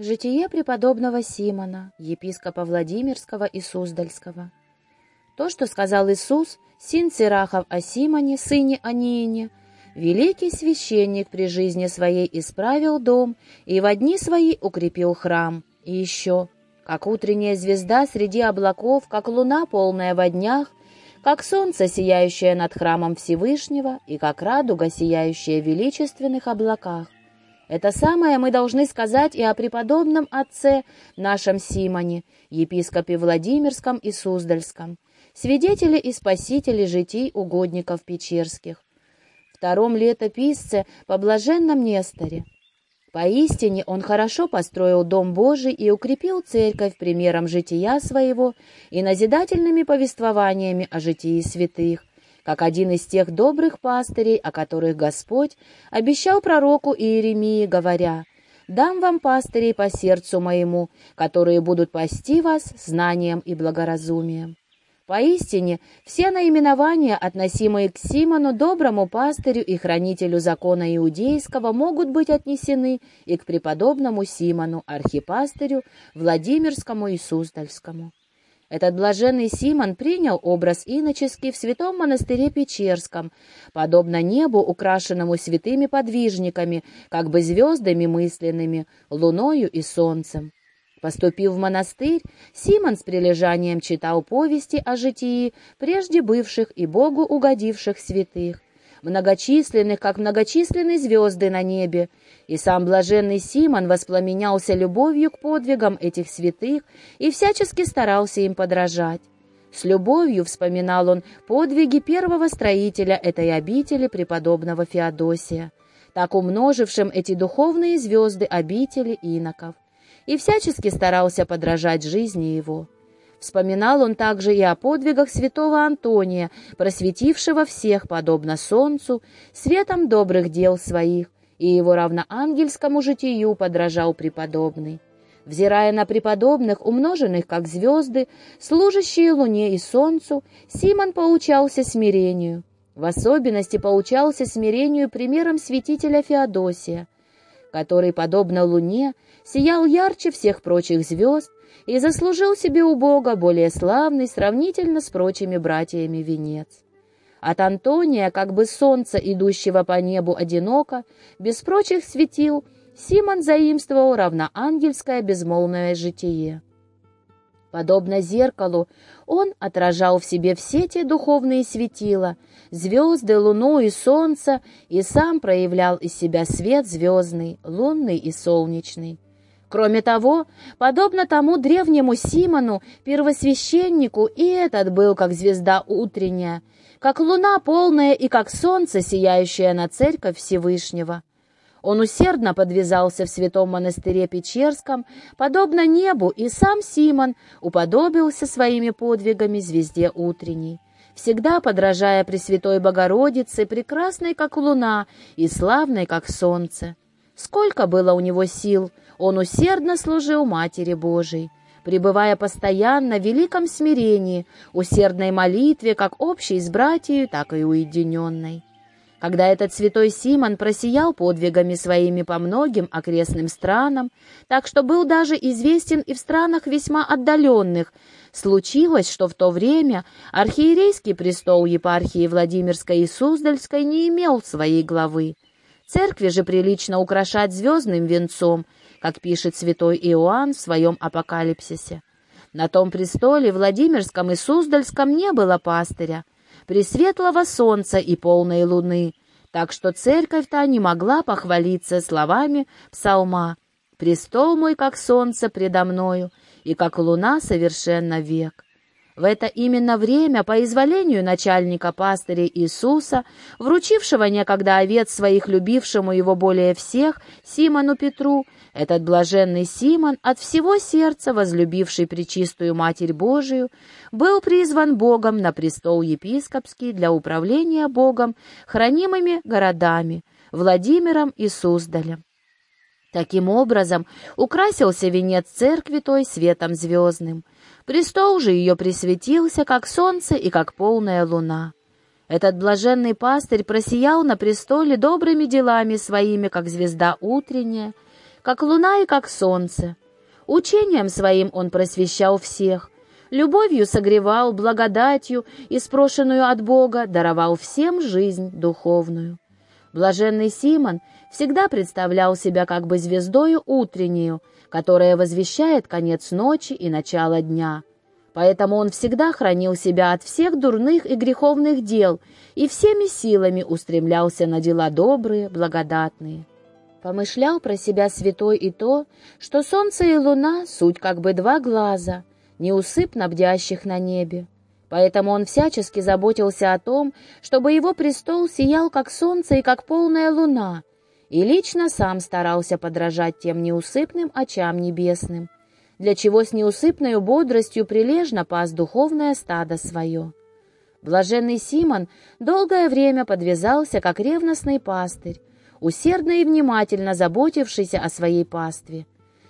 Житие преподобного Симона, епископа Владимирского и Суздальского. То, что сказал Иисус, сын Сирахов о Симоне, сыне Аниине, великий священник при жизни своей исправил дом и в дни свои укрепил храм. И еще, как утренняя звезда среди облаков, как луна, полная во днях, как солнце, сияющее над храмом Всевышнего, и как радуга, сияющая в величественных облаках. Это самое мы должны сказать и о преподобном отце нашем Симоне, епископе Владимирском и Суздальском, свидетели и спасители житий угодников Печерских, втором летописце по блаженном Несторе. Поистине он хорошо построил Дом Божий и укрепил церковь примером жития своего и назидательными повествованиями о житии святых, как один из тех добрых пастырей, о которых Господь обещал пророку Иеремии, говоря, «Дам вам пастырей по сердцу моему, которые будут пасти вас знанием и благоразумием». Поистине, все наименования, относимые к Симону, доброму пастырю и хранителю закона иудейского, могут быть отнесены и к преподобному Симону, архипастырю Владимирскому и Суздальскому. Этот блаженный Симон принял образ иноческий в святом монастыре Печерском, подобно небу, украшенному святыми подвижниками, как бы звездами мысленными, луною и солнцем. Поступив в монастырь, Симон с прилежанием читал повести о житии прежде бывших и Богу угодивших святых, многочисленных, как многочисленные звезды на небе, и сам блаженный Симон воспламенялся любовью к подвигам этих святых и всячески старался им подражать. С любовью вспоминал он подвиги первого строителя этой обители преподобного Феодосия, так умножившим эти духовные звезды обители иноков, и всячески старался подражать жизни его. Вспоминал он также и о подвигах святого Антония, просветившего всех, подобно солнцу, светом добрых дел своих, и его равноангельскому житию подражал преподобный. Взирая на преподобных, умноженных как звезды, служащие луне и солнцу, Симон поучался смирению. В особенности поучался смирению примером святителя Феодосия, который, подобно луне, сиял ярче всех прочих звезд, и заслужил себе у Бога более славный сравнительно с прочими братьями венец. От Антония, как бы солнца, идущего по небу одиноко, без прочих светил, Симон заимствовал равноангельское безмолвное житие. Подобно зеркалу, он отражал в себе все те духовные светила, звезды, луну и солнце, и сам проявлял из себя свет звездный, лунный и солнечный. Кроме того, подобно тому древнему Симону, первосвященнику, и этот был как звезда утренняя, как луна полная и как солнце, сияющее на церковь Всевышнего. Он усердно подвязался в святом монастыре Печерском, подобно небу, и сам Симон уподобился своими подвигами звезде утренней, всегда подражая Пресвятой Богородице, прекрасной, как луна, и славной, как солнце. Сколько было у него сил — он усердно служил Матери Божией, пребывая постоянно в великом смирении, усердной молитве, как общей с братьей, так и уединенной. Когда этот святой Симон просиял подвигами своими по многим окрестным странам, так что был даже известен и в странах весьма отдаленных, случилось, что в то время архиерейский престол епархии Владимирской и Суздальской не имел своей главы. Церкви же прилично украшать звездным венцом – как пишет святой Иоанн в своем апокалипсисе. На том престоле Владимирском и Суздальском не было пастыря, пресветлого солнца и полной луны, так что церковь-то не могла похвалиться словами псалма «Престол мой, как солнце предо мною, и как луна совершенно век». В это именно время, по изволению начальника пастыря Иисуса, вручившего некогда овец своих любившему его более всех, Симону Петру, этот блаженный Симон, от всего сердца возлюбивший Пречистую Матерь Божию, был призван Богом на престол епископский для управления Богом хранимыми городами Владимиром и Суздалем. Таким образом, украсился венец церкви той светом звездным. Престол же ее присветился, как солнце и как полная луна. Этот блаженный пастырь просиял на престоле добрыми делами своими, как звезда утренняя, как луна и как солнце. Учением своим он просвещал всех, любовью согревал, благодатью, испрошенную от Бога, даровал всем жизнь духовную. Блаженный Симон всегда представлял себя как бы звездою утреннюю, которая возвещает конец ночи и начало дня. Поэтому он всегда хранил себя от всех дурных и греховных дел и всеми силами устремлялся на дела добрые, благодатные. Помышлял про себя святой и то, что солнце и луна — суть как бы два глаза, неусыпно бдящих на небе. Поэтому он всячески заботился о том, чтобы его престол сиял как солнце и как полная луна, и лично сам старался подражать тем неусыпным очам небесным, для чего с неусыпной бодростью прилежно пас духовное стадо свое. Блаженный Симон долгое время подвязался, как ревностный пастырь, усердно и внимательно заботившийся о своей пастве.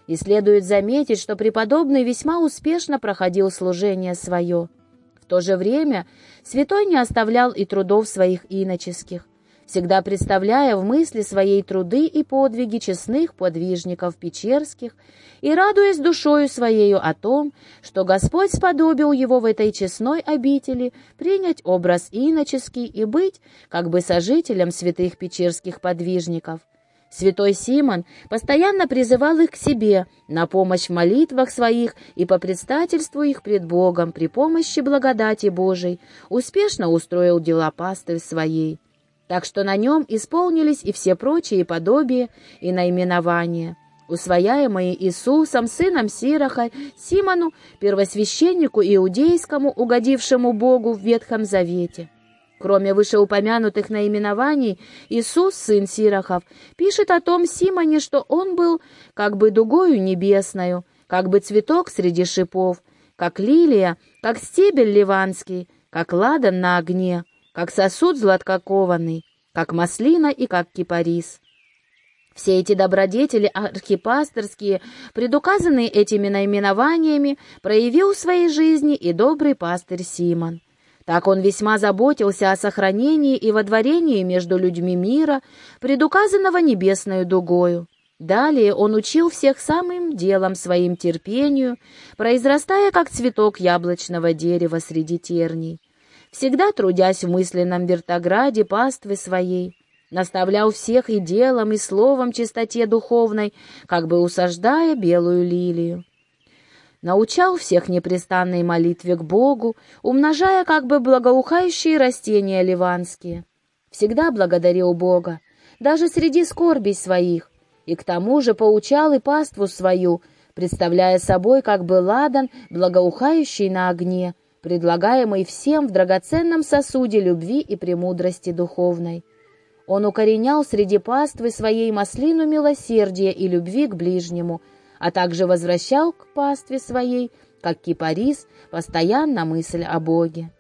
И следует заметить, что преподобный весьма успешно проходил служение свое. То же время святой не оставлял и трудов своих иноческих, всегда представляя в мысли своей труды и подвиги честных подвижников печерских и радуясь душою своею о том, что Господь сподобил его в этой честной обители принять образ иноческий и быть как бы сожителем святых печерских подвижников. Святой Симон постоянно призывал их к себе на помощь в молитвах своих и по предстательству их пред Богом при помощи благодати Божией успешно устроил дела пасты своей так что на нем исполнились и все прочие подобия и наименования, усвояемые Иисусом, сыном Сироха, Симону, первосвященнику иудейскому, угодившему Богу в Ветхом Завете. Кроме вышеупомянутых наименований, Иисус, сын Сирохов, пишет о том Симоне, что он был как бы дугою небесною, как бы цветок среди шипов, как лилия, как стебель ливанский, как ладан на огне, как сосуд златкокованный, как маслина и как кипарис. Все эти добродетели архипасторские, предуказанные этими наименованиями, проявил в своей жизни и добрый пастырь Симон. Так он весьма заботился о сохранении и водворении между людьми мира, предуказанного небесною дугою. Далее он учил всех самым делом своим терпению, произрастая, как цветок яблочного дерева среди терней всегда трудясь в мысленном вертограде паствы своей, наставлял всех и делом, и словом чистоте духовной, как бы усаждая белую лилию. Научал всех непрестанной молитве к Богу, умножая как бы благоухающие растения ливанские. Всегда благодарил Бога, даже среди скорбей своих, и к тому же поучал и паству свою, представляя собой как бы ладан, благоухающий на огне, предлагаемый всем в драгоценном сосуде любви и премудрости духовной. Он укоренял среди паствы своей маслину милосердия и любви к ближнему, а также возвращал к пастве своей, как кипарис, постоянно мысль о Боге.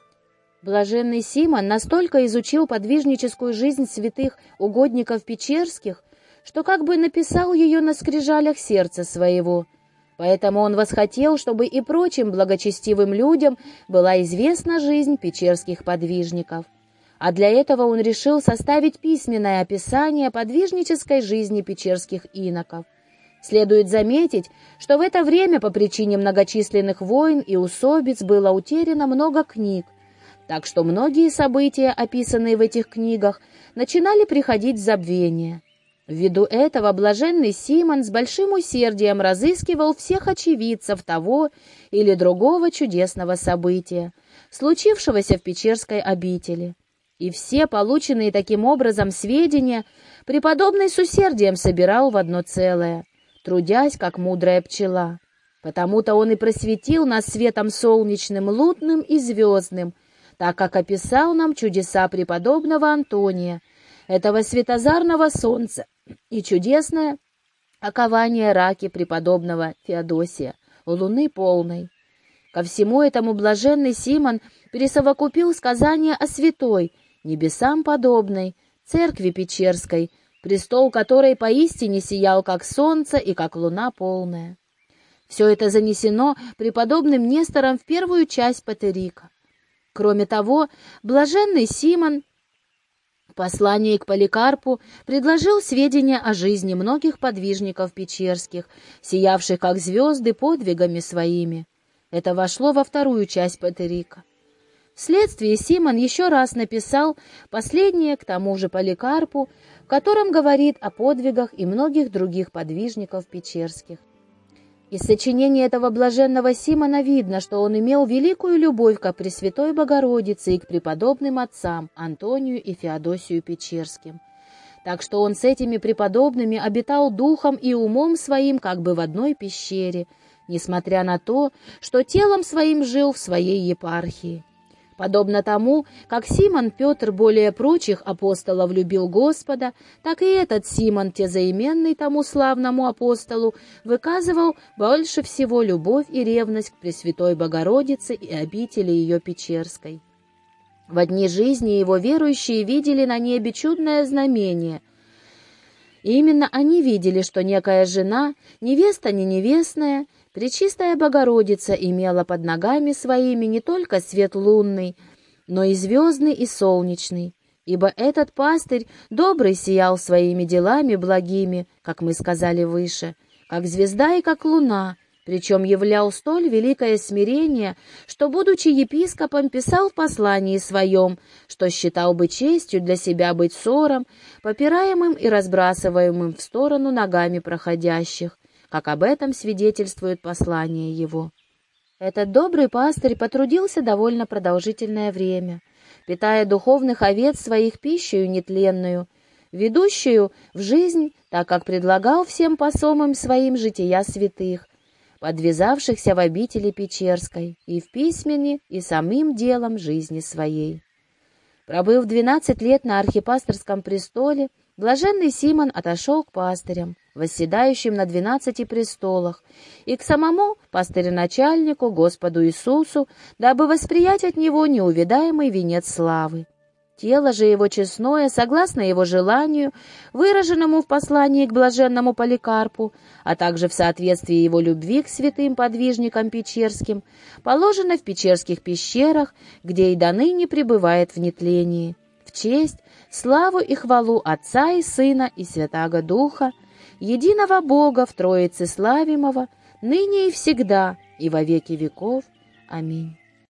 Блаженный Симон настолько изучил подвижническую жизнь святых угодников Печерских, что как бы написал ее на скрижалях сердца своего – Поэтому он восхотел, чтобы и прочим благочестивым людям была известна жизнь печерских подвижников. А для этого он решил составить письменное описание подвижнической жизни печерских иноков. Следует заметить, что в это время по причине многочисленных войн и усобиц было утеряно много книг, так что многие события, описанные в этих книгах, начинали приходить в забвение. Ввиду этого блаженный Симон с большим усердием разыскивал всех очевидцев того или другого чудесного события, случившегося в Печерской обители. И все полученные таким образом сведения преподобный с усердием собирал в одно целое, трудясь, как мудрая пчела. Потому-то он и просветил нас светом солнечным, лутным и звездным, так как описал нам чудеса преподобного Антония, этого светозарного солнца, и чудесное окование раки преподобного Феодосия луны полной. Ко всему этому блаженный Симон пересовокупил сказания о святой, небесам подобной, церкви Печерской, престол которой поистине сиял как солнце и как луна полная. Все это занесено преподобным Нестором в первую часть Патерика. Кроме того, блаженный Симон послании к Поликарпу предложил сведения о жизни многих подвижников печерских, сиявших как звезды подвигами своими. Это вошло во вторую часть Патерика. Вследствие Симон еще раз написал последнее к тому же Поликарпу, в котором говорит о подвигах и многих других подвижников печерских. Из сочинения этого блаженного Симона видно, что он имел великую любовь к Пресвятой Богородице и к преподобным отцам Антонию и Феодосию Печерским. Так что он с этими преподобными обитал духом и умом своим как бы в одной пещере, несмотря на то, что телом своим жил в своей епархии. Подобно тому, как Симон Петр более прочих апостолов любил Господа, так и этот Симон, тезаименный тому славному апостолу, выказывал больше всего любовь и ревность к Пресвятой Богородице и обители ее Печерской. В одни жизни его верующие видели на небе чудное знамение. И именно они видели, что некая жена, невеста не невестная, Пречистая Богородица имела под ногами своими не только свет лунный, но и звездный и солнечный, ибо этот пастырь добрый сиял своими делами благими, как мы сказали выше, как звезда и как луна, причем являл столь великое смирение, что, будучи епископом, писал в послании своем, что считал бы честью для себя быть ссором, попираемым и разбрасываемым в сторону ногами проходящих, как об этом свидетельствует послание его. Этот добрый пастырь потрудился довольно продолжительное время, питая духовных овец своих пищей нетленную, ведущую в жизнь, так как предлагал всем посомам своим жития святых, подвязавшихся в обители Печерской и в письмене, и самым делом жизни своей. Пробыв двенадцать лет на архипасторском престоле, блаженный Симон отошел к пастырям, восседающим на двенадцати престолах, и к самому пастыря-начальнику, Господу Иисусу, дабы восприять от него неувидаемый венец славы. Тело же его честное, согласно его желанию, выраженному в послании к блаженному Поликарпу, а также в соответствии его любви к святым подвижникам Печерским, положено в Печерских пещерах, где и до ныне пребывает в нетлении, в честь, славу и хвалу Отца и Сына и Святаго Духа, единого Бога в Троице славимого, ныне и всегда, и во веки веков. Аминь.